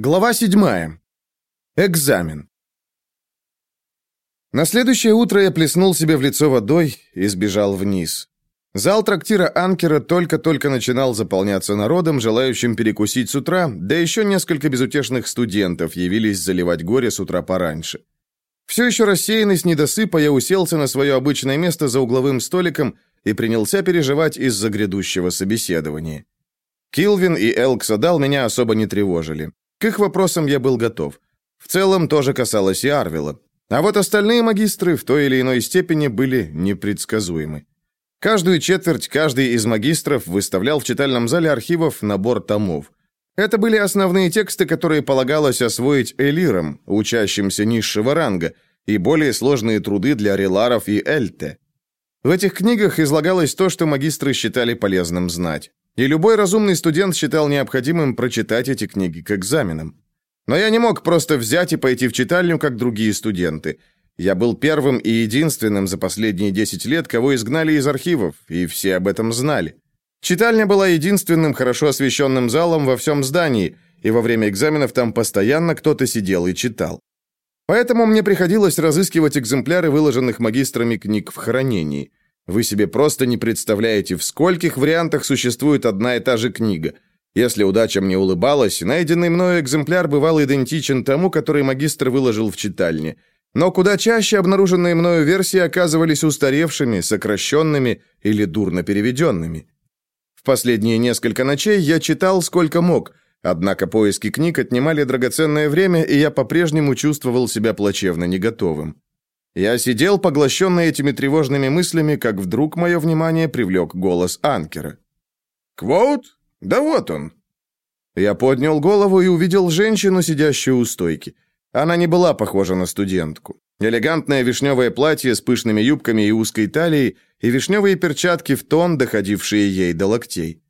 Глава 7. Экзамен. На следующее утро я плеснул себе в лицо водой и сбежал вниз. Зал трактира Анкера только-только начинал заполняться народом, желающим перекусить с утра, да еще несколько безутешных студентов явились заливать горе с утра пораньше. Все еще рассеянный с недосыпа, я уселся на свое обычное место за угловым столиком и принялся переживать из-за грядущего собеседования. Килвин и Элксадал меня особо не тревожили. К их вопросам я был готов. В целом тоже касалось и Арвила. А вот остальные магистры в той или иной степени были непредсказуемы. Каждую четверть каждый из магистров выставлял в читальном зале архивов набор томов. Это были основные тексты, которые полагалось освоить элирам, учащимся низшего ранга, и более сложные труды для реларов и эльте. В этих книгах излагалось то, что магистры считали полезным знать. И любой разумный студент считал необходимым прочитать эти книги к экзаменам. Но я не мог просто взять и пойти в читальню, как другие студенты. Я был первым и единственным за последние 10 лет, кого изгнали из архивов, и все об этом знали. Читальня была единственным хорошо освещенным залом во всем здании, и во время экзаменов там постоянно кто-то сидел и читал. Поэтому мне приходилось разыскивать экземпляры выложенных магистрами книг в хранении. Вы себе просто не представляете, в скольких вариантах существует одна и та же книга. Если удача мне улыбалась, найденный мною экземпляр бывал идентичен тому, который магистр выложил в читальне. Но куда чаще обнаруженные мною версии оказывались устаревшими, сокращенными или дурно переведенными. В последние несколько ночей я читал сколько мог, однако поиски книг отнимали драгоценное время, и я по-прежнему чувствовал себя плачевно не готовым. Я сидел, поглощенный этими тревожными мыслями, как вдруг мое внимание привлек голос Анкера. «Квоут? Да вот он!» Я поднял голову и увидел женщину, сидящую у стойки. Она не была похожа на студентку. Элегантное вишневое платье с пышными юбками и узкой талией, и вишневые перчатки в тон, доходившие ей до локтей.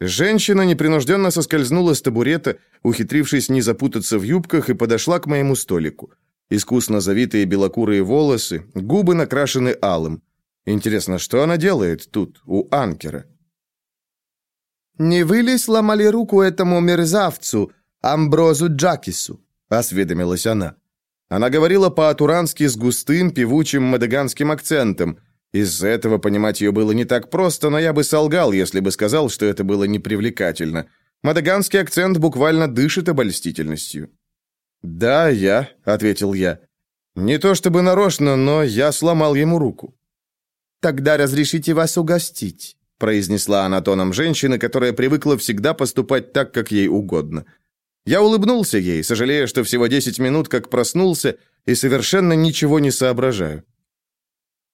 Женщина непринужденно соскользнула с табурета, ухитрившись не запутаться в юбках, и подошла к моему столику. Искусно завитые белокурые волосы, губы накрашены алым. Интересно, что она делает тут, у анкера? «Не вы ли сломали руку этому мерзавцу, Амброзу Джакису?» — осведомилась она. Она говорила по-атурански с густым, певучим мадаганским акцентом. Из-за этого понимать ее было не так просто, но я бы солгал, если бы сказал, что это было непривлекательно. Мадаганский акцент буквально дышит обольстительностью. «Да, я», — ответил я. «Не то чтобы нарочно, но я сломал ему руку». «Тогда разрешите вас угостить», — произнесла она тоном женщины, которая привыкла всегда поступать так, как ей угодно. Я улыбнулся ей, сожалея, что всего десять минут как проснулся и совершенно ничего не соображаю.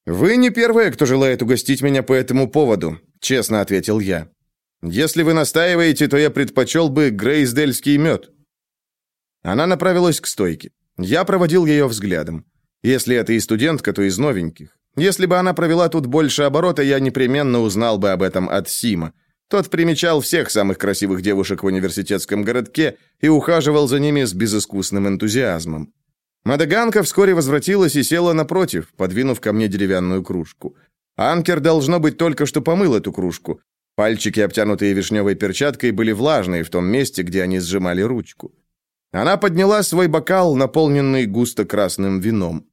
«Вы не первая, кто желает угостить меня по этому поводу», — честно ответил я. «Если вы настаиваете, то я предпочел бы грейсдельский мед». Она направилась к стойке. Я проводил ее взглядом. Если это и студентка, то из новеньких. Если бы она провела тут больше оборота, я непременно узнал бы об этом от Сима. Тот примечал всех самых красивых девушек в университетском городке и ухаживал за ними с безыскусным энтузиазмом. Мадаганка вскоре возвратилась и села напротив, подвинув ко мне деревянную кружку. Анкер, должно быть, только что помыл эту кружку. Пальчики, обтянутые вишневой перчаткой, были влажные в том месте, где они сжимали ручку. Она подняла свой бокал, наполненный густо красным вином.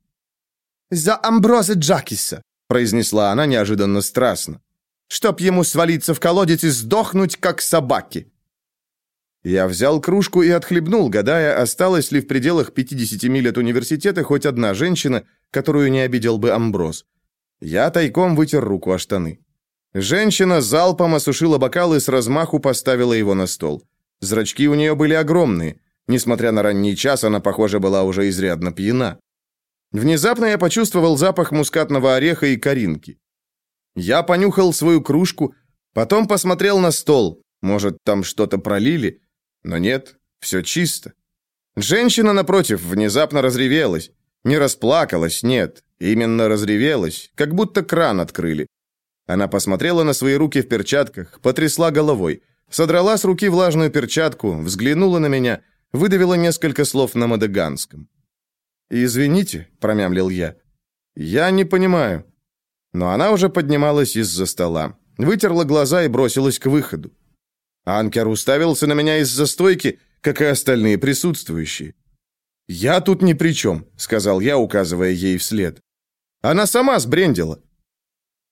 «За Амброза Джакиса», — произнесла она неожиданно страстно. «Чтоб ему свалиться в колодец и сдохнуть, как собаки». Я взял кружку и отхлебнул, гадая, осталась ли в пределах 50 миль от университета хоть одна женщина, которую не обидел бы Амброз. Я тайком вытер руку о штаны. Женщина залпом осушила бокал и с размаху поставила его на стол. Зрачки у нее были огромные. Несмотря на ранний час, она, похоже, была уже изрядно пьяна. Внезапно я почувствовал запах мускатного ореха и коринки. Я понюхал свою кружку, потом посмотрел на стол. Может, там что-то пролили? Но нет, все чисто. Женщина, напротив, внезапно разревелась. Не расплакалась, нет, именно разревелась, как будто кран открыли. Она посмотрела на свои руки в перчатках, потрясла головой, содрала с руки влажную перчатку, взглянула на меня — выдавила несколько слов на мадаганском. «Извините», — промямлил я. «Я не понимаю». Но она уже поднималась из-за стола, вытерла глаза и бросилась к выходу. Анкер уставился на меня из-за стойки, как и остальные присутствующие. «Я тут ни при чем», — сказал я, указывая ей вслед. «Она сама сбрендила».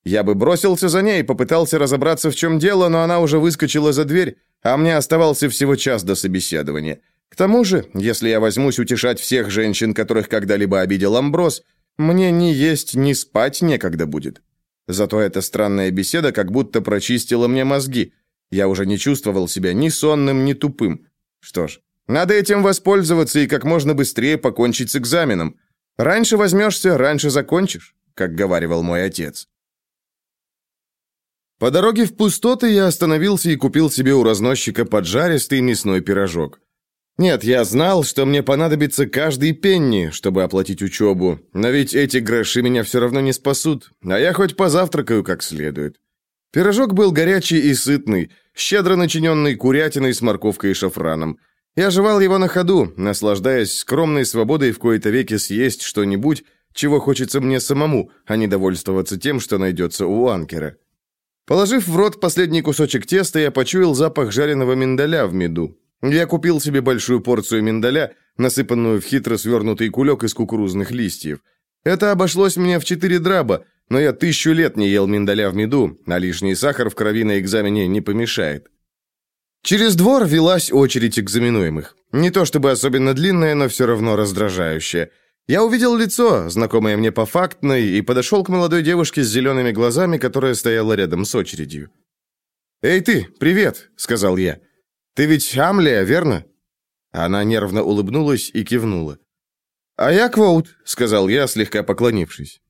Я бы бросился за ней и попытался разобраться, в чем дело, но она уже выскочила за дверь, а мне оставался всего час до собеседования. К тому же, если я возьмусь утешать всех женщин, которых когда-либо обидел Амброс, мне ни есть, ни спать некогда будет. Зато эта странная беседа как будто прочистила мне мозги. Я уже не чувствовал себя ни сонным, ни тупым. Что ж, надо этим воспользоваться и как можно быстрее покончить с экзаменом. Раньше возьмешься, раньше закончишь, как говаривал мой отец. По дороге в пустоты я остановился и купил себе у разносчика поджаристый мясной пирожок. Нет, я знал, что мне понадобится каждый пенни, чтобы оплатить учебу, но ведь эти гроши меня все равно не спасут, а я хоть позавтракаю как следует. Пирожок был горячий и сытный, щедро начиненный курятиной с морковкой и шафраном. Я жевал его на ходу, наслаждаясь скромной свободой в кои-то веки съесть что-нибудь, чего хочется мне самому, а не довольствоваться тем, что найдется у анкера. Положив в рот последний кусочек теста, я почуял запах жареного миндаля в меду. Я купил себе большую порцию миндаля, насыпанную в хитро свернутый кулек из кукурузных листьев. Это обошлось мне в четыре драба, но я тысячу лет не ел миндаля в меду, а лишний сахар в крови на экзамене не помешает. Через двор велась очередь экзаменуемых. Не то чтобы особенно длинная, но все равно раздражающая. Я увидел лицо, знакомое мне по фактной, и подошел к молодой девушке с зелеными глазами, которая стояла рядом с очередью. «Эй ты, привет!» — сказал я. «Ты ведь Амлия, верно?» Она нервно улыбнулась и кивнула. «А я Квоут», — сказал я, слегка поклонившись.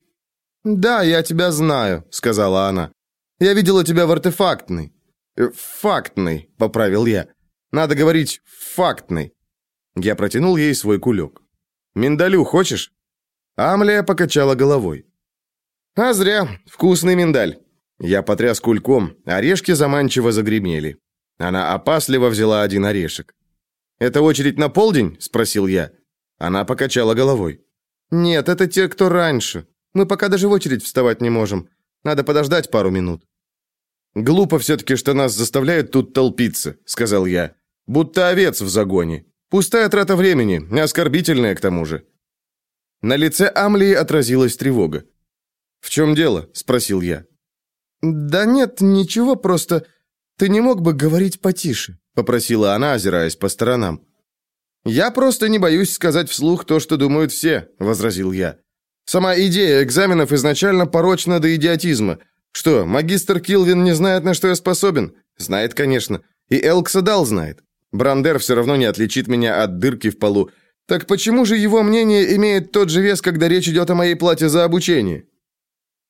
«Да, я тебя знаю», — сказала она. «Я видела тебя в артефактной». «Э, «Фактный», — поправил я. «Надо говорить «фактный». Я протянул ей свой кулек. «Миндалю хочешь?» Амлия покачала головой. «А зря. Вкусный миндаль». Я потряс кульком, орешки заманчиво загремели. Она опасливо взяла один орешек. «Это очередь на полдень?» – спросил я. Она покачала головой. «Нет, это те, кто раньше. Мы пока даже в очередь вставать не можем. Надо подождать пару минут». «Глупо все-таки, что нас заставляют тут толпиться», – сказал я. «Будто овец в загоне. Пустая трата времени, оскорбительная к тому же». На лице Амлии отразилась тревога. «В чем дело?» – спросил я. «Да нет, ничего, просто «Ты не мог бы говорить потише?» — попросила она, озираясь по сторонам. «Я просто не боюсь сказать вслух то, что думают все», — возразил я. «Сама идея экзаменов изначально порочна до идиотизма. Что, магистр Килвин не знает, на что я способен? Знает, конечно. И Элксадал знает. Брандер все равно не отличит меня от дырки в полу. Так почему же его мнение имеет тот же вес, когда речь идет о моей плате за обучение?»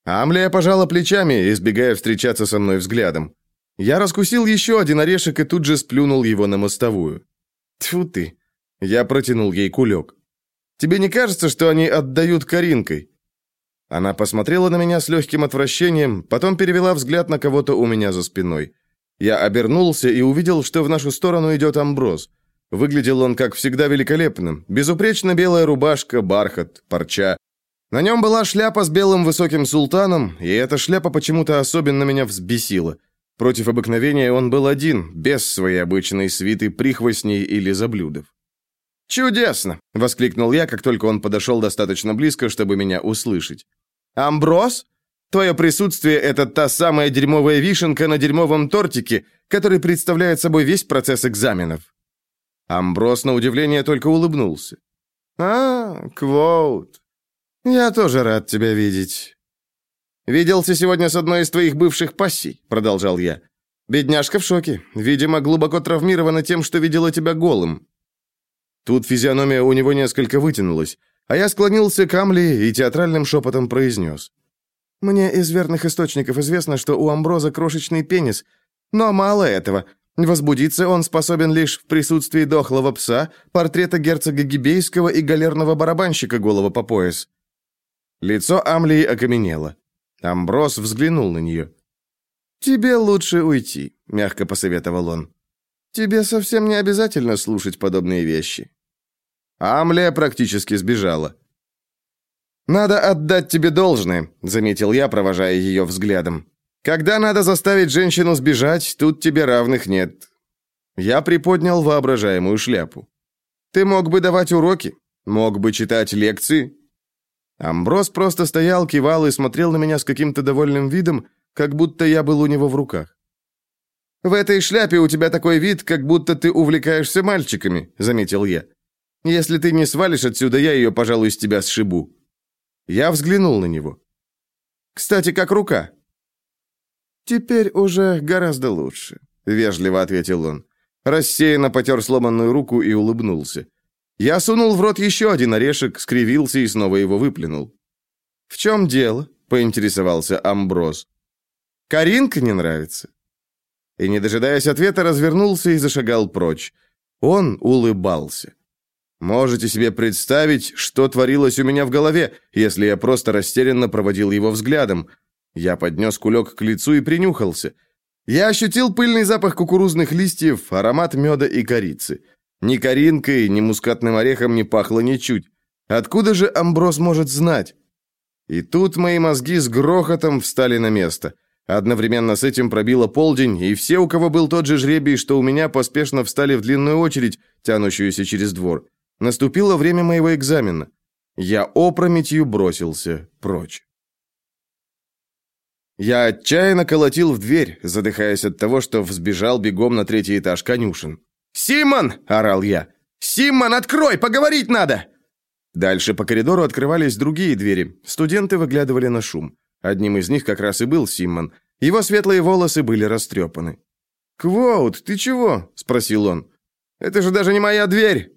Амлия пожала плечами, избегая встречаться со мной взглядом. Я раскусил еще один орешек и тут же сплюнул его на мостовую. Тьфу ты. Я протянул ей кулек. Тебе не кажется, что они отдают Каринкой? Она посмотрела на меня с легким отвращением, потом перевела взгляд на кого-то у меня за спиной. Я обернулся и увидел, что в нашу сторону идет Амброз. Выглядел он, как всегда, великолепно. Безупречно белая рубашка, бархат, парча. На нем была шляпа с белым высоким султаном, и эта шляпа почему-то особенно меня взбесила. Против обыкновения он был один, без своей обычной свиты прихвостней или заблюдов. «Чудесно!» — воскликнул я, как только он подошел достаточно близко, чтобы меня услышать. «Амброс? Твое присутствие — это та самая дерьмовая вишенка на дерьмовом тортике, который представляет собой весь процесс экзаменов». Амброс, на удивление, только улыбнулся. «А, Квоут, я тоже рад тебя видеть. «Виделся сегодня с одной из твоих бывших пассий», — продолжал я. «Бедняжка в шоке. Видимо, глубоко травмирована тем, что видела тебя голым». Тут физиономия у него несколько вытянулась, а я склонился к Амли и театральным шепотом произнес. «Мне из верных источников известно, что у Амброза крошечный пенис, но мало этого. Возбудиться он способен лишь в присутствии дохлого пса, портрета герцога Гибейского и галерного барабанщика голого по пояс». Лицо Амлии окаменело. Амброс взглянул на нее. «Тебе лучше уйти», — мягко посоветовал он. «Тебе совсем не обязательно слушать подобные вещи». Амлия практически сбежала. «Надо отдать тебе должное», — заметил я, провожая ее взглядом. «Когда надо заставить женщину сбежать, тут тебе равных нет». Я приподнял воображаемую шляпу. «Ты мог бы давать уроки, мог бы читать лекции». Амброс просто стоял, кивал и смотрел на меня с каким-то довольным видом, как будто я был у него в руках. «В этой шляпе у тебя такой вид, как будто ты увлекаешься мальчиками», — заметил я. «Если ты не свалишь отсюда, я ее, пожалуй, с тебя сшибу». Я взглянул на него. «Кстати, как рука?» «Теперь уже гораздо лучше», — вежливо ответил он. Рассеянно потер сломанную руку и улыбнулся. Я сунул в рот еще один орешек, скривился и снова его выплюнул. «В чем дело?» — поинтересовался Амброз. «Каринка не нравится?» И, не дожидаясь ответа, развернулся и зашагал прочь. Он улыбался. Можете себе представить, что творилось у меня в голове, если я просто растерянно проводил его взглядом. Я поднес кулек к лицу и принюхался. Я ощутил пыльный запах кукурузных листьев, аромат меда и корицы. Ни коринкой, ни мускатным орехом не пахло ничуть. Откуда же Амброс может знать? И тут мои мозги с грохотом встали на место. Одновременно с этим пробило полдень, и все, у кого был тот же жребий, что у меня, поспешно встали в длинную очередь, тянущуюся через двор. Наступило время моего экзамена. Я опрометью бросился прочь. Я отчаянно колотил в дверь, задыхаясь от того, что взбежал бегом на третий этаж конюшен. «Симон!» – орал я. «Симон, открой! Поговорить надо!» Дальше по коридору открывались другие двери. Студенты выглядывали на шум. Одним из них как раз и был Симон. Его светлые волосы были растрепаны. «Квоут, ты чего?» – спросил он. «Это же даже не моя дверь!»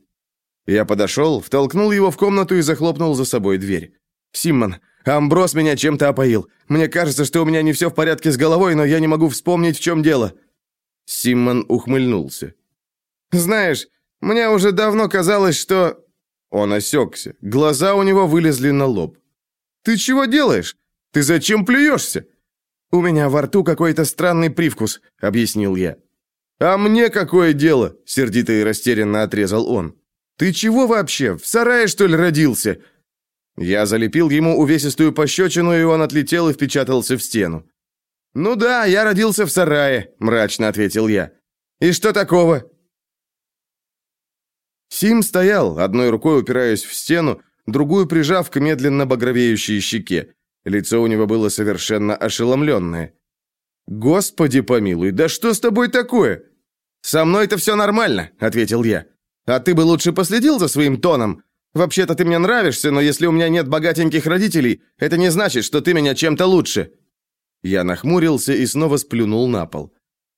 Я подошел, втолкнул его в комнату и захлопнул за собой дверь. «Симмон, Амброс меня чем-то опоил. Мне кажется, что у меня не все в порядке с головой, но я не могу вспомнить, в чем дело». Симмон ухмыльнулся. «Знаешь, мне уже давно казалось, что...» Он осекся. Глаза у него вылезли на лоб. «Ты чего делаешь? Ты зачем плюешься?» «У меня во рту какой-то странный привкус», — объяснил я. «А мне какое дело?» — сердито и растерянно отрезал он. «Ты чего вообще? В сарае, что ли, родился?» Я залепил ему увесистую пощечину, и он отлетел и впечатался в стену. «Ну да, я родился в сарае», — мрачно ответил я. «И что такого?» Сим стоял, одной рукой упираясь в стену, другую прижав к медленно багровеющей щеке. Лицо у него было совершенно ошеломленное. «Господи помилуй, да что с тобой такое?» «Со мной-то все нормально», — ответил я. А ты бы лучше последил за своим тоном. Вообще-то ты мне нравишься, но если у меня нет богатеньких родителей, это не значит, что ты меня чем-то лучше». Я нахмурился и снова сплюнул на пол.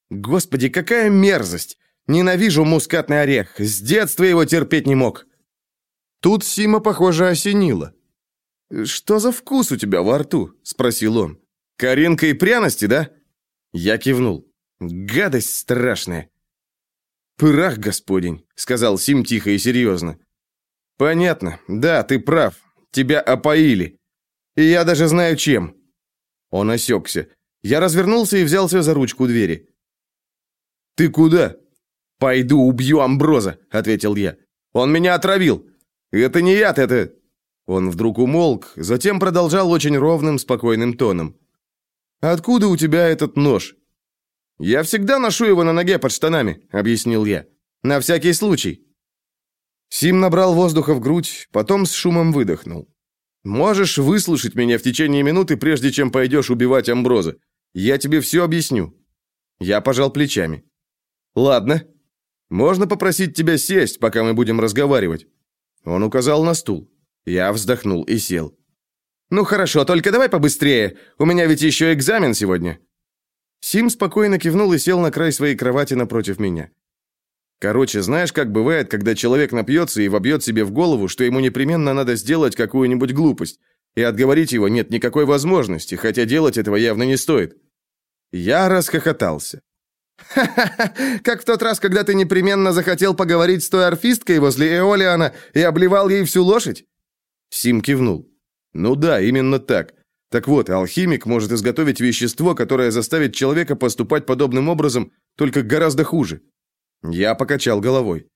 «Господи, какая мерзость! Ненавижу мускатный орех. С детства его терпеть не мог». Тут Сима, похоже, осенила. «Что за вкус у тебя во рту?» – спросил он. «Коринка и пряности, да?» Я кивнул. «Гадость страшная. «Пырах, господень», — сказал Сим тихо и серьезно. «Понятно. Да, ты прав. Тебя опоили. И я даже знаю, чем». Он осекся. Я развернулся и взялся за ручку двери. «Ты куда?» «Пойду убью Амброза», — ответил я. «Он меня отравил. Это не яд, это...» Он вдруг умолк, затем продолжал очень ровным, спокойным тоном. «Откуда у тебя этот нож?» «Я всегда ношу его на ноге под штанами», — объяснил я. «На всякий случай». Сим набрал воздуха в грудь, потом с шумом выдохнул. «Можешь выслушать меня в течение минуты, прежде чем пойдешь убивать Амброза. Я тебе все объясню». Я пожал плечами. «Ладно. Можно попросить тебя сесть, пока мы будем разговаривать?» Он указал на стул. Я вздохнул и сел. «Ну хорошо, только давай побыстрее. У меня ведь еще экзамен сегодня». Сим спокойно кивнул и сел на край своей кровати напротив меня. Короче, знаешь, как бывает, когда человек напьется и вобьет себе в голову, что ему непременно надо сделать какую-нибудь глупость, и отговорить его нет никакой возможности, хотя делать этого явно не стоит. Я расхохотался. «Ха-ха-ха! Как в тот раз, когда ты непременно захотел поговорить с той орфисткой возле Эолиана и обливал ей всю лошадь?» Сим кивнул. «Ну да, именно так. Так вот, алхимик может изготовить вещество, которое заставит человека поступать подобным образом, только гораздо хуже. Я покачал головой.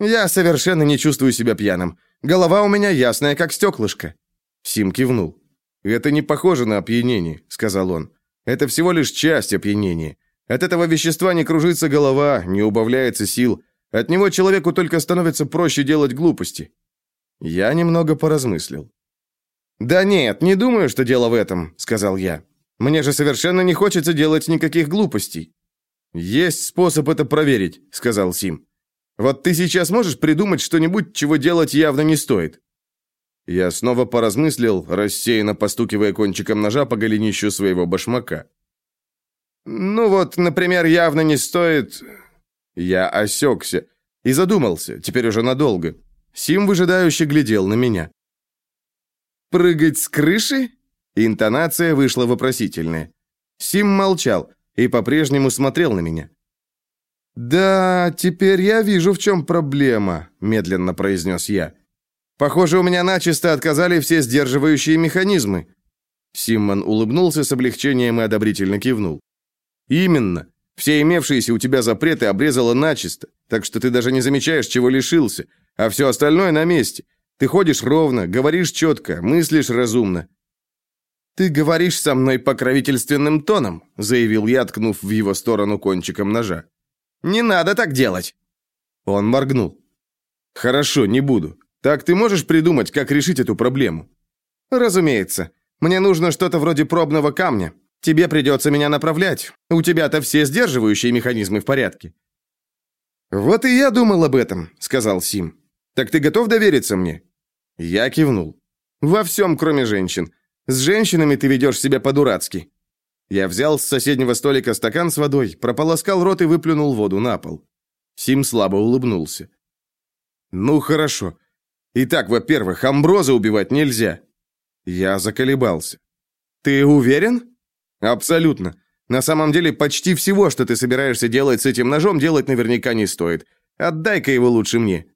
Я совершенно не чувствую себя пьяным. Голова у меня ясная, как стеклышко. Сим кивнул. Это не похоже на опьянение, сказал он. Это всего лишь часть опьянения. От этого вещества не кружится голова, не убавляется сил. От него человеку только становится проще делать глупости. Я немного поразмыслил. «Да нет, не думаю, что дело в этом», — сказал я. «Мне же совершенно не хочется делать никаких глупостей». «Есть способ это проверить», — сказал Сим. «Вот ты сейчас можешь придумать что-нибудь, чего делать явно не стоит?» Я снова поразмыслил, рассеянно постукивая кончиком ножа по голенищу своего башмака. «Ну вот, например, явно не стоит...» Я осекся и задумался, теперь уже надолго. Сим выжидающе глядел на меня. «Прыгать с крыши?» Интонация вышла вопросительная. Сим молчал и по-прежнему смотрел на меня. «Да, теперь я вижу, в чем проблема», — медленно произнес я. «Похоже, у меня начисто отказали все сдерживающие механизмы». Симмон улыбнулся с облегчением и одобрительно кивнул. «Именно. Все имевшиеся у тебя запреты обрезало начисто, так что ты даже не замечаешь, чего лишился, а все остальное на месте. Ты ходишь ровно, говоришь четко, мыслишь разумно. «Ты говоришь со мной покровительственным тоном», заявил я, ткнув в его сторону кончиком ножа. «Не надо так делать!» Он моргнул. «Хорошо, не буду. Так ты можешь придумать, как решить эту проблему?» «Разумеется. Мне нужно что-то вроде пробного камня. Тебе придется меня направлять. У тебя-то все сдерживающие механизмы в порядке». «Вот и я думал об этом», — сказал Сим. «Так ты готов довериться мне?» Я кивнул. «Во всем, кроме женщин. С женщинами ты ведешь себя по-дурацки». Я взял с соседнего столика стакан с водой, прополоскал рот и выплюнул воду на пол. Сим слабо улыбнулся. «Ну, хорошо. Итак, во-первых, амброза убивать нельзя». Я заколебался. «Ты уверен?» «Абсолютно. На самом деле, почти всего, что ты собираешься делать с этим ножом, делать наверняка не стоит. Отдай-ка его лучше мне».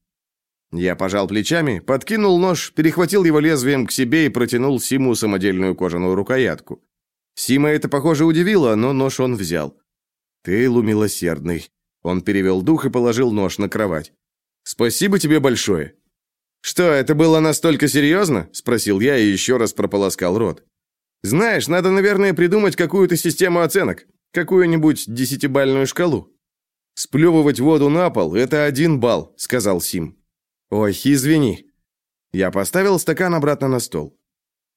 Я пожал плечами, подкинул нож, перехватил его лезвием к себе и протянул Симу самодельную кожаную рукоятку. Сима это, похоже, удивило, но нож он взял. «Ты, лумилосердный». Он перевел дух и положил нож на кровать. «Спасибо тебе большое». «Что, это было настолько серьезно?» – спросил я и еще раз прополоскал рот. «Знаешь, надо, наверное, придумать какую-то систему оценок, какую-нибудь десятибальную шкалу». «Сплевывать воду на пол – это один балл», – сказал Сим. «Ой, извини». Я поставил стакан обратно на стол.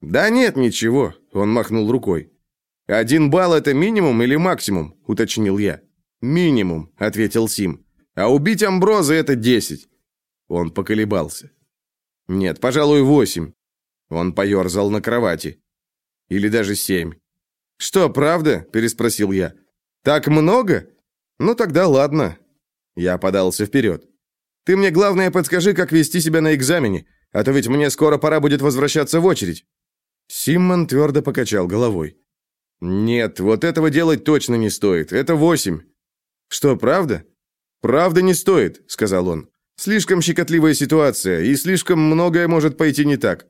«Да нет, ничего», — он махнул рукой. «Один балл — это минимум или максимум?» — уточнил я. «Минимум», — ответил Сим. «А убить Амброза — это десять». Он поколебался. «Нет, пожалуй, восемь». Он поерзал на кровати. «Или даже семь». «Что, правда?» — переспросил я. «Так много? Ну тогда ладно». Я подался вперед. Ты мне, главное, подскажи, как вести себя на экзамене, а то ведь мне скоро пора будет возвращаться в очередь». Симмон твердо покачал головой. «Нет, вот этого делать точно не стоит. Это восемь». «Что, правда?» «Правда не стоит», — сказал он. «Слишком щекотливая ситуация, и слишком многое может пойти не так».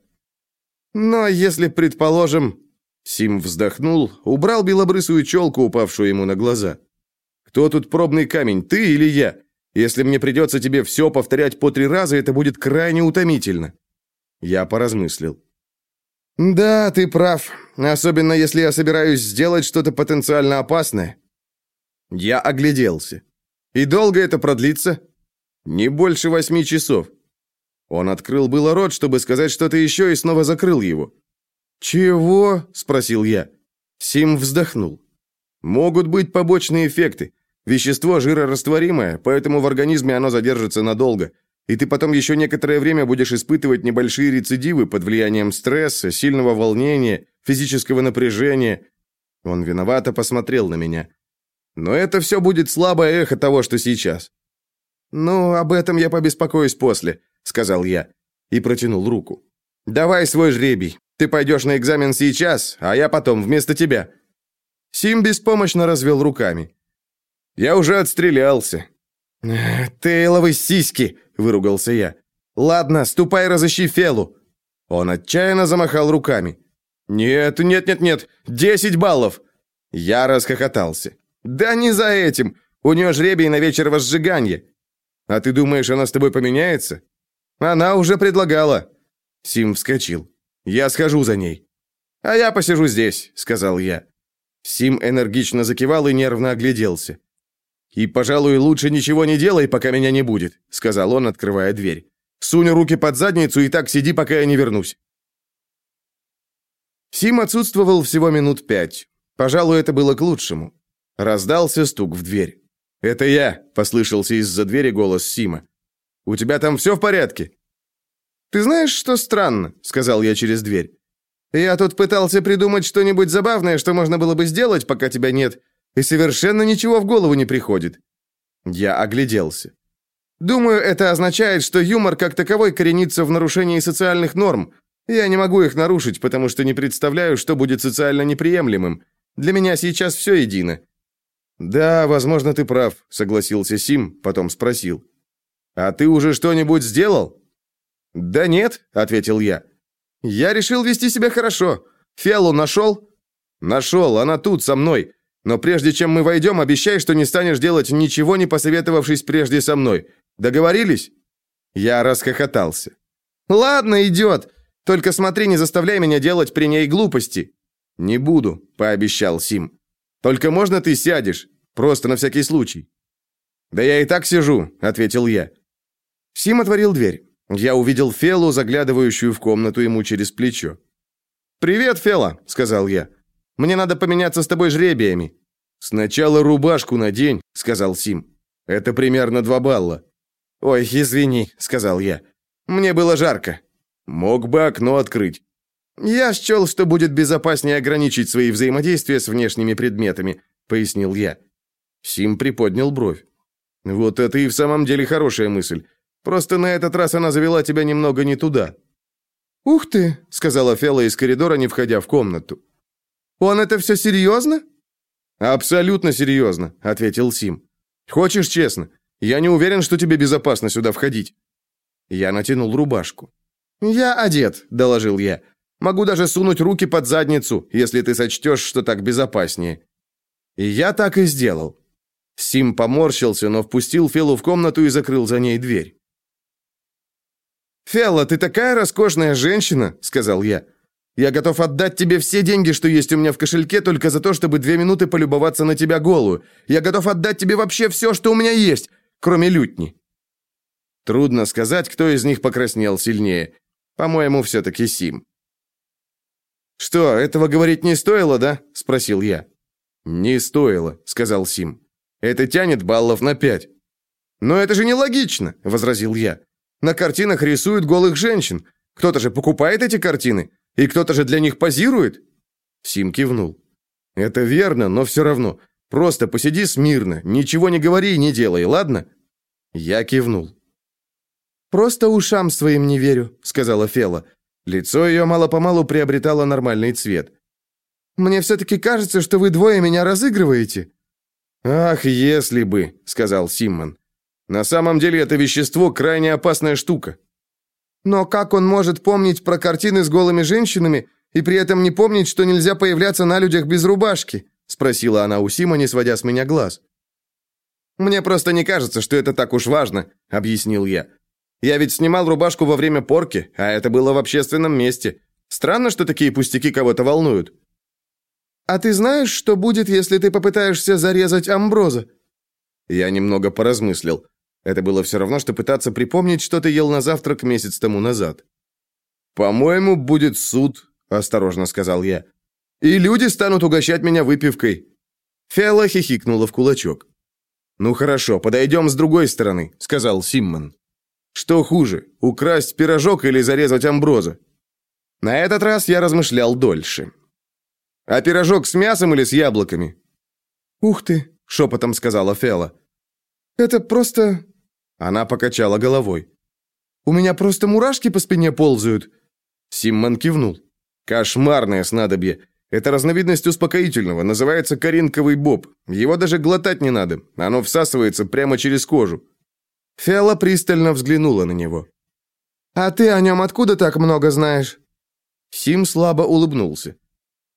«Но если, предположим...» Сим вздохнул, убрал белобрысую челку, упавшую ему на глаза. «Кто тут пробный камень, ты или я? Если мне придется тебе все повторять по три раза, это будет крайне утомительно». Я поразмыслил. «Да, ты прав. Особенно, если я собираюсь сделать что-то потенциально опасное». Я огляделся. «И долго это продлится?» «Не больше восьми часов». Он открыл было рот, чтобы сказать что-то еще, и снова закрыл его. «Чего?» – спросил я. Сим вздохнул. «Могут быть побочные эффекты. Вещество жирорастворимое, поэтому в организме оно задержится надолго. И ты потом еще некоторое время будешь испытывать небольшие рецидивы под влиянием стресса, сильного волнения, физического напряжения. Он виновато посмотрел на меня. Но это все будет слабое эхо того, что сейчас. «Ну, об этом я побеспокоюсь после», — сказал я и протянул руку. «Давай свой жребий. Ты пойдешь на экзамен сейчас, а я потом вместо тебя». Сим беспомощно развел руками. Я уже отстрелялся». «Тейловы сиськи!» — выругался я. «Ладно, ступай разыщи Фелу». Он отчаянно замахал руками. «Нет, нет, нет, нет, десять баллов!» Я расхохотался. «Да не за этим! У нее жребий на вечер возжигания!» «А ты думаешь, она с тобой поменяется?» «Она уже предлагала!» Сим вскочил. «Я схожу за ней». «А я посижу здесь», — сказал я. Сим энергично закивал и нервно огляделся. «И, пожалуй, лучше ничего не делай, пока меня не будет», — сказал он, открывая дверь. «Сунь руки под задницу и так сиди, пока я не вернусь». Сим отсутствовал всего минут пять. Пожалуй, это было к лучшему. Раздался стук в дверь. «Это я», — послышался из-за двери голос Сима. «У тебя там все в порядке?» «Ты знаешь, что странно?» — сказал я через дверь. «Я тут пытался придумать что-нибудь забавное, что можно было бы сделать, пока тебя нет, и совершенно ничего в голову не приходит». Я огляделся. «Думаю, это означает, что юмор как таковой коренится в нарушении социальных норм. Я не могу их нарушить, потому что не представляю, что будет социально неприемлемым. Для меня сейчас все едино». «Да, возможно, ты прав», — согласился Сим, потом спросил. «А ты уже что-нибудь сделал?» «Да нет», — ответил я. «Я решил вести себя хорошо. Фиалу нашел?» «Нашел, она тут, со мной. Но прежде чем мы войдем, обещай, что не станешь делать ничего, не посоветовавшись прежде со мной. Договорились?» Я расхохотался. «Ладно, идет. Только смотри, не заставляй меня делать при ней глупости». «Не буду», — пообещал Сим. «Только можно ты сядешь? Просто на всякий случай». «Да я и так сижу», — ответил я. Сим отворил дверь. Я увидел Фелу, заглядывающую в комнату ему через плечо. «Привет, Фела», — сказал я. Мне надо поменяться с тобой жребиями». «Сначала рубашку надень», — сказал Сим. «Это примерно два балла». «Ой, извини», — сказал я. «Мне было жарко». «Мог бы окно открыть». «Я счел, что будет безопаснее ограничить свои взаимодействия с внешними предметами», — пояснил я. Сим приподнял бровь. «Вот это и в самом деле хорошая мысль. Просто на этот раз она завела тебя немного не туда». «Ух ты», — сказала Фела из коридора, не входя в комнату. Он это все серьезно?» «Абсолютно серьезно», — ответил Сим. «Хочешь честно? Я не уверен, что тебе безопасно сюда входить». Я натянул рубашку. «Я одет», — доложил я. «Могу даже сунуть руки под задницу, если ты сочтешь, что так безопаснее». И я так и сделал. Сим поморщился, но впустил Фелу в комнату и закрыл за ней дверь. «Фелла, ты такая роскошная женщина», — сказал я. Я готов отдать тебе все деньги, что есть у меня в кошельке, только за то, чтобы две минуты полюбоваться на тебя голую. Я готов отдать тебе вообще все, что у меня есть, кроме лютни». Трудно сказать, кто из них покраснел сильнее. По-моему, все-таки Сим. «Что, этого говорить не стоило, да?» – спросил я. «Не стоило», – сказал Сим. «Это тянет баллов на пять». «Но это же нелогично», – возразил я. «На картинах рисуют голых женщин. Кто-то же покупает эти картины. И кто-то же для них позирует?» Сим кивнул. «Это верно, но все равно. Просто посиди смирно, ничего не говори и не делай, ладно?» Я кивнул. «Просто ушам своим не верю», — сказала Фела. Лицо ее мало-помалу приобретало нормальный цвет. «Мне все-таки кажется, что вы двое меня разыгрываете». «Ах, если бы», — сказал Симмон. «На самом деле это вещество крайне опасная штука. Но как он может помнить про картины с голыми женщинами и при этом не помнить, что нельзя появляться на людях без рубашки?» спросила она у Сима, не сводя с меня глаз. «Мне просто не кажется, что это так уж важно», — объяснил я. «Я ведь снимал рубашку во время порки, а это было в общественном месте. Странно, что такие пустяки кого-то волнуют». «А ты знаешь, что будет, если ты попытаешься зарезать Амброза?» Я немного поразмыслил. Это было все равно, что пытаться припомнить, что ты ел на завтрак месяц тому назад. «По-моему, будет суд», — осторожно сказал я. «И люди станут угощать меня выпивкой». Фиала хихикнула в кулачок. «Ну хорошо, подойдем с другой стороны», — сказал Симмон. «Что хуже, украсть пирожок или зарезать амброза?» На этот раз я размышлял дольше. «А пирожок с мясом или с яблоками?» «Ух ты!» — шепотом сказала Фела. «Это просто она покачала головой. «У меня просто мурашки по спине ползают». Симмон кивнул. «Кошмарное снадобье. Это разновидность успокоительного, называется коринковый боб. Его даже глотать не надо, оно всасывается прямо через кожу». Фиала пристально взглянула на него. «А ты о нем откуда так много знаешь?» Сим слабо улыбнулся.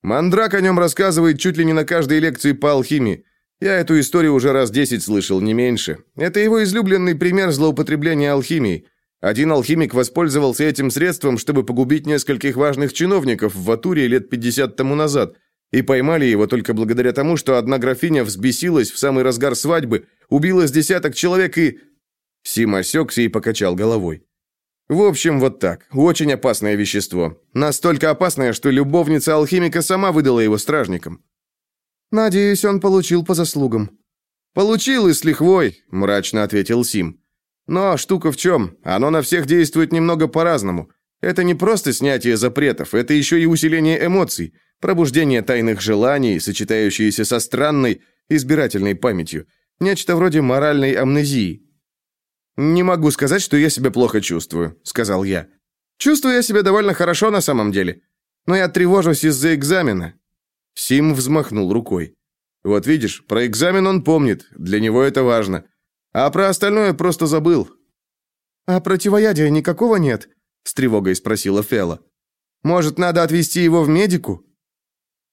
«Мандрак о нем рассказывает чуть ли не на каждой лекции по алхимии. Я эту историю уже раз десять слышал, не меньше. Это его излюбленный пример злоупотребления алхимией. Один алхимик воспользовался этим средством, чтобы погубить нескольких важных чиновников в Ватуре лет 50 тому назад. и поймали его только благодаря тому, что одна графиня взбесилась в самый разгар свадьбы, убила с десяток человек и...» Сим осекся и покачал головой. В общем, вот так. Очень опасное вещество. Настолько опасное, что любовница алхимика сама выдала его стражникам. Надеюсь, он получил по заслугам. Получил и с лихвой, мрачно ответил Сим. Но штука в чем? Оно на всех действует немного по-разному. Это не просто снятие запретов, это еще и усиление эмоций, пробуждение тайных желаний, сочетающиеся со странной избирательной памятью. Нечто вроде моральной амнезии. «Не могу сказать, что я себя плохо чувствую», — сказал я. «Чувствую я себя довольно хорошо на самом деле, но я тревожусь из-за экзамена». Сим взмахнул рукой. «Вот видишь, про экзамен он помнит, для него это важно. А про остальное просто забыл». «А противоядия никакого нет?» — с тревогой спросила Фела. «Может, надо отвезти его в медику?»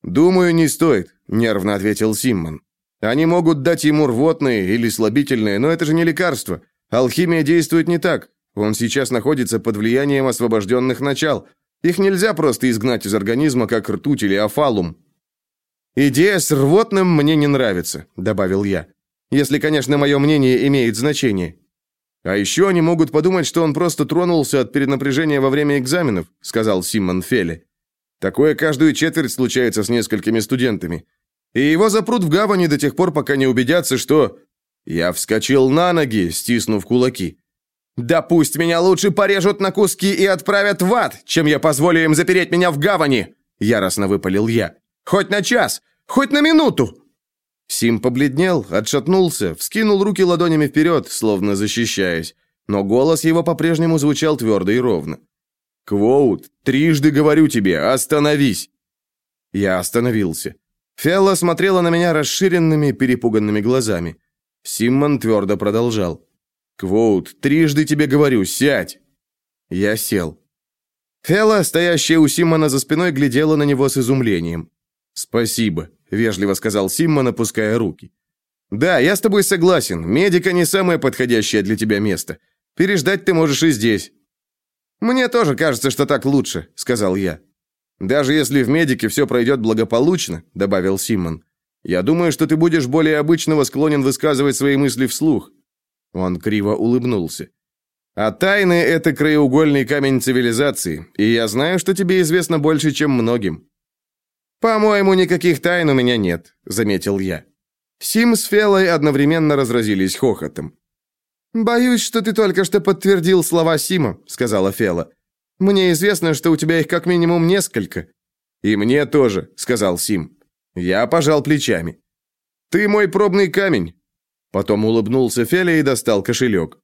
«Думаю, не стоит», — нервно ответил Симмон. «Они могут дать ему рвотные или слабительные, но это же не лекарство. Алхимия действует не так. Он сейчас находится под влиянием освобожденных начал. Их нельзя просто изгнать из организма, как ртуть или афалум. «Идея с рвотным мне не нравится», — добавил я. «Если, конечно, мое мнение имеет значение». «А еще они могут подумать, что он просто тронулся от перенапряжения во время экзаменов», — сказал Симон Фелли. «Такое каждую четверть случается с несколькими студентами. И его запрут в гавани до тех пор, пока не убедятся, что я вскочил на ноги, стиснув кулаки. «Да пусть меня лучше порежут на куски и отправят в ад, чем я позволю им запереть меня в гавани!» Яростно выпалил я. «Хоть на час! Хоть на минуту!» Сим побледнел, отшатнулся, вскинул руки ладонями вперед, словно защищаясь, но голос его по-прежнему звучал твердо и ровно. «Квоут, трижды говорю тебе, остановись!» Я остановился. Фелла смотрела на меня расширенными, перепуганными глазами. Симмон твердо продолжал. «Квоут, трижды тебе говорю, сядь!» Я сел. Фела, стоящая у Симмона за спиной, глядела на него с изумлением. «Спасибо», — вежливо сказал Симмон, опуская руки. «Да, я с тобой согласен. Медика не самое подходящее для тебя место. Переждать ты можешь и здесь». «Мне тоже кажется, что так лучше», — сказал я. «Даже если в медике все пройдет благополучно», — добавил Симмон, я думаю, что ты будешь более обычного склонен высказывать свои мысли вслух». Он криво улыбнулся. «А тайны — это краеугольный камень цивилизации, и я знаю, что тебе известно больше, чем многим». «По-моему, никаких тайн у меня нет», — заметил я. Сим с Фелой одновременно разразились хохотом. «Боюсь, что ты только что подтвердил слова Сима», — сказала Фела. «Мне известно, что у тебя их как минимум несколько». «И мне тоже», — сказал Сим. Я пожал плечами. «Ты мой пробный камень!» Потом улыбнулся Феля и достал кошелек.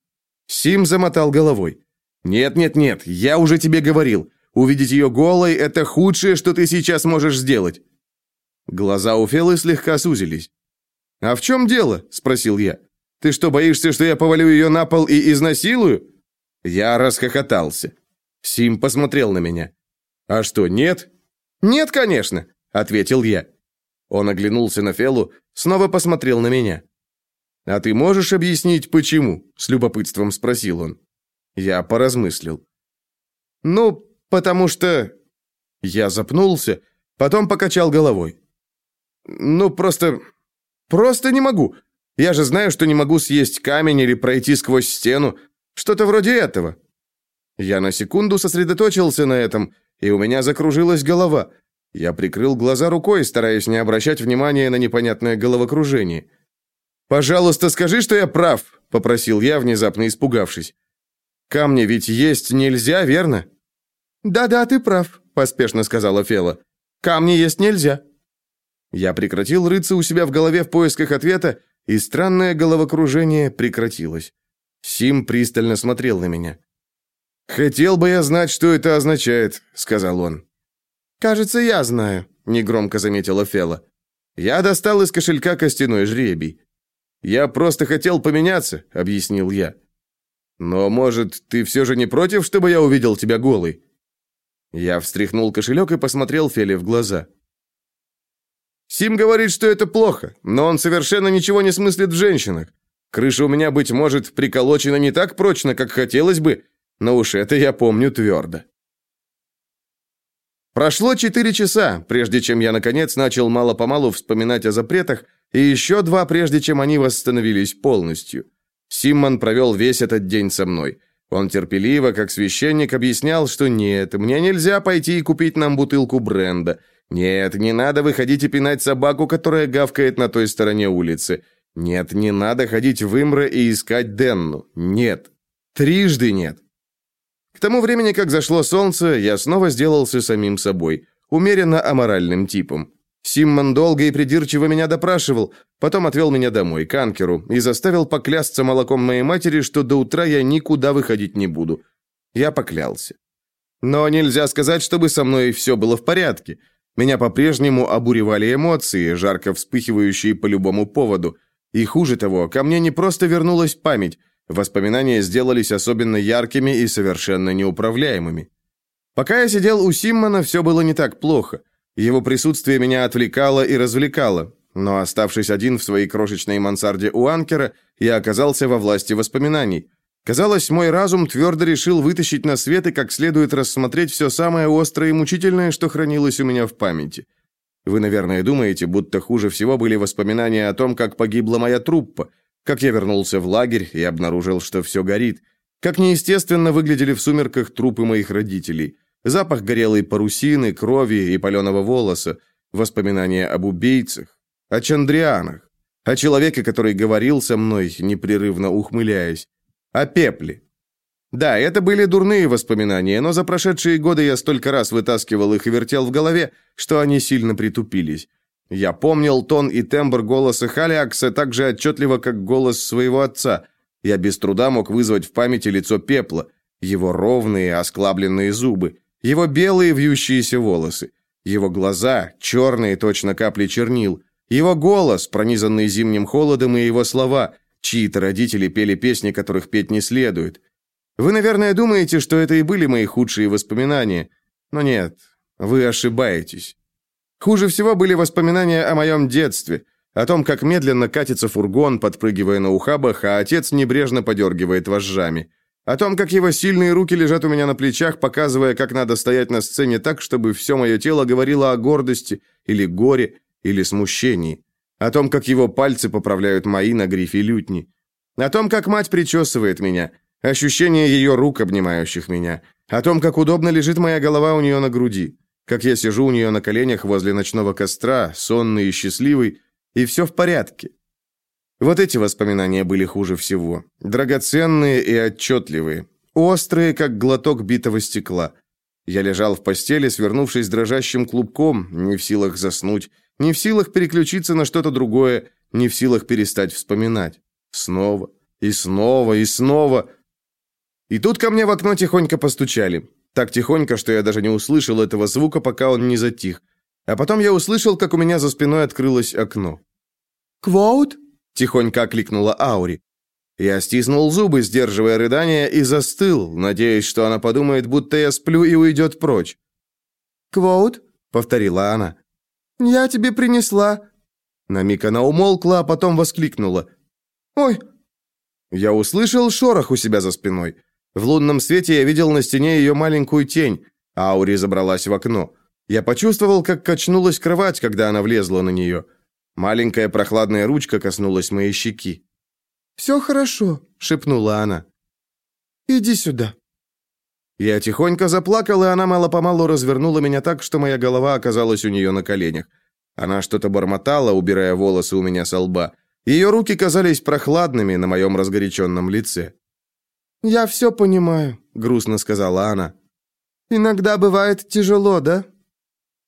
Сим замотал головой. «Нет-нет-нет, я уже тебе говорил. Увидеть ее голой – это худшее, что ты сейчас можешь сделать». Глаза у Фелы слегка сузились. «А в чем дело?» – спросил я. «Ты что, боишься, что я повалю ее на пол и изнасилую?» Я расхохотался. Сим посмотрел на меня. «А что, нет?» «Нет, конечно», – ответил я. Он оглянулся на Фелу, снова посмотрел на меня. «А ты можешь объяснить, почему?» – с любопытством спросил он. Я поразмыслил. «Ну, потому что...» Я запнулся, потом покачал головой. «Ну, просто... просто не могу. Я же знаю, что не могу съесть камень или пройти сквозь стену. Что-то вроде этого». Я на секунду сосредоточился на этом, и у меня закружилась голова – я прикрыл глаза рукой, стараясь не обращать внимания на непонятное головокружение. «Пожалуйста, скажи, что я прав», — попросил я, внезапно испугавшись. «Камни ведь есть нельзя, верно?» «Да-да, ты прав», — поспешно сказала Фела. «Камни есть нельзя». Я прекратил рыться у себя в голове в поисках ответа, и странное головокружение прекратилось. Сим пристально смотрел на меня. «Хотел бы я знать, что это означает», — сказал он. «Кажется, я знаю», — негромко заметила Фела. Я достал из кошелька костяной жребий. «Я просто хотел поменяться», — объяснил я. «Но, может, ты все же не против, чтобы я увидел тебя голый?» Я встряхнул кошелек и посмотрел Феле в глаза. «Сим говорит, что это плохо, но он совершенно ничего не смыслит в женщинах. Крыша у меня, быть может, приколочена не так прочно, как хотелось бы, но уж это я помню твердо». Прошло четыре часа, прежде чем я, наконец, начал мало-помалу вспоминать о запретах, и еще два, прежде чем они восстановились полностью. Симмон провел весь этот день со мной. Он терпеливо, как священник, объяснял, что нет, мне нельзя пойти и купить нам бутылку бренда. Нет, не надо выходить и пинать собаку, которая гавкает на той стороне улицы. Нет, не надо ходить в Имра и искать Денну. Нет. Трижды нет. К тому времени, как зашло солнце, я снова сделался самим собой, умеренно аморальным типом. Симмон долго и придирчиво меня допрашивал, потом отвел меня домой, к анкеру, и заставил поклясться молоком моей матери, что до утра я никуда выходить не буду. Я поклялся. Но нельзя сказать, чтобы со мной все было в порядке. Меня по-прежнему обуревали эмоции, жарко вспыхивающие по любому поводу. И хуже того, ко мне не просто вернулась память, воспоминания сделались особенно яркими и совершенно неуправляемыми. Пока я сидел у Симмона, все было не так плохо. Его присутствие меня отвлекало и развлекало, но, оставшись один в своей крошечной мансарде у анкера, я оказался во власти воспоминаний. Казалось, мой разум твердо решил вытащить на свет и как следует рассмотреть все самое острое и мучительное, что хранилось у меня в памяти. Вы, наверное, думаете, будто хуже всего были воспоминания о том, как погибла моя труппа, как я вернулся в лагерь и обнаружил, что все горит, как неестественно выглядели в сумерках трупы моих родителей – Запах горелой парусины, крови и паленого волоса, воспоминания об убийцах, о Чандрианах, о человеке, который говорил со мной, непрерывно ухмыляясь, о пепле. Да, это были дурные воспоминания, но за прошедшие годы я столько раз вытаскивал их и вертел в голове, что они сильно притупились. Я помнил тон и тембр голоса Халиакса так же отчетливо, как голос своего отца. Я без труда мог вызвать в памяти лицо пепла, его ровные, осклабленные зубы, его белые вьющиеся волосы, его глаза, черные точно капли чернил, его голос, пронизанный зимним холодом, и его слова, чьи-то родители пели песни, которых петь не следует. Вы, наверное, думаете, что это и были мои худшие воспоминания, но нет, вы ошибаетесь. Хуже всего были воспоминания о моем детстве, о том, как медленно катится фургон, подпрыгивая на ухабах, а отец небрежно подергивает вожжами. О том, как его сильные руки лежат у меня на плечах, показывая, как надо стоять на сцене так, чтобы все мое тело говорило о гордости или горе или смущении. О том, как его пальцы поправляют мои на грифе лютни. О том, как мать причесывает меня. Ощущение ее рук, обнимающих меня. О том, как удобно лежит моя голова у нее на груди. Как я сижу у нее на коленях возле ночного костра, сонный и счастливый, и все в порядке. Вот эти воспоминания были хуже всего. Драгоценные и отчетливые. Острые, как глоток битого стекла. Я лежал в постели, свернувшись дрожащим клубком, не в силах заснуть, не в силах переключиться на что-то другое, не в силах перестать вспоминать. Снова, и снова, и снова. И тут ко мне в окно тихонько постучали. Так тихонько, что я даже не услышал этого звука, пока он не затих. А потом я услышал, как у меня за спиной открылось окно. «Квоут?» Тихонько окликнула Аури. Я стиснул зубы, сдерживая рыдание, и застыл, надеясь, что она подумает, будто я сплю и уйдет прочь. «Квоут?» — повторила она. «Я тебе принесла». На миг она умолкла, а потом воскликнула. «Ой!» Я услышал шорох у себя за спиной. В лунном свете я видел на стене ее маленькую тень. Аури забралась в окно. Я почувствовал, как качнулась кровать, когда она влезла на нее. Маленькая прохладная ручка коснулась моей щеки. «Все хорошо», — шепнула она. «Иди сюда». Я тихонько заплакал, и она мало-помалу развернула меня так, что моя голова оказалась у нее на коленях. Она что-то бормотала, убирая волосы у меня со лба. Ее руки казались прохладными на моем разгоряченном лице. «Я все понимаю», — грустно сказала она. «Иногда бывает тяжело, да?»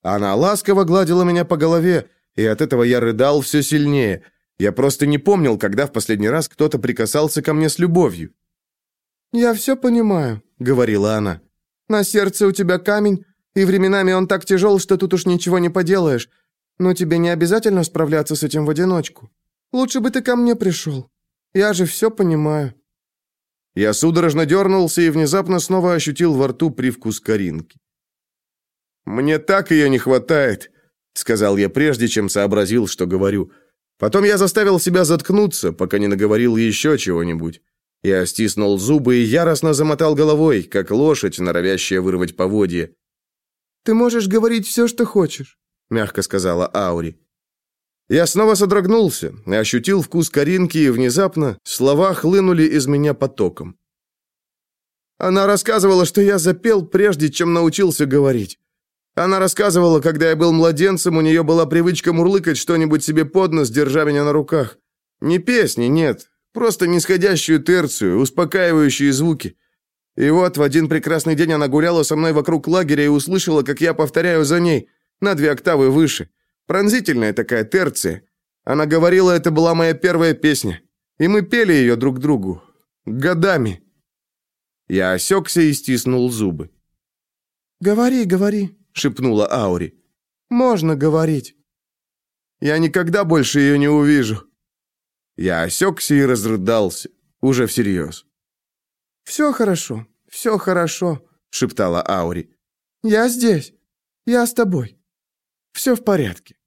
Она ласково гладила меня по голове, и от этого я рыдал все сильнее. Я просто не помнил, когда в последний раз кто-то прикасался ко мне с любовью. «Я все понимаю», — говорила она. «На сердце у тебя камень, и временами он так тяжел, что тут уж ничего не поделаешь. Но тебе не обязательно справляться с этим в одиночку. Лучше бы ты ко мне пришел. Я же все понимаю». Я судорожно дернулся и внезапно снова ощутил во рту привкус коринки. «Мне так ее не хватает», сказал я прежде, чем сообразил, что говорю. Потом я заставил себя заткнуться, пока не наговорил еще чего-нибудь. Я стиснул зубы и яростно замотал головой, как лошадь, норовящая вырвать поводье. Ты можешь говорить все, что хочешь», — мягко сказала Аури. Я снова содрогнулся, ощутил вкус Каринки, и внезапно слова хлынули из меня потоком. Она рассказывала, что я запел, прежде чем научился говорить. Она рассказывала, когда я был младенцем, у нее была привычка мурлыкать что-нибудь себе под нос, держа меня на руках. Не песни, нет, просто нисходящую терцию, успокаивающие звуки. И вот в один прекрасный день она гуляла со мной вокруг лагеря и услышала, как я повторяю за ней, на две октавы выше. Пронзительная такая терция. Она говорила, это была моя первая песня. И мы пели ее друг другу. Годами. Я осекся и стиснул зубы. «Говори, говори», — шепнула Аури. «Можно говорить». «Я никогда больше ее не увижу». Я осекся и разрыдался, уже всерьез. «Все хорошо, все хорошо», — шептала Аури. «Я здесь. Я с тобой. Все в порядке».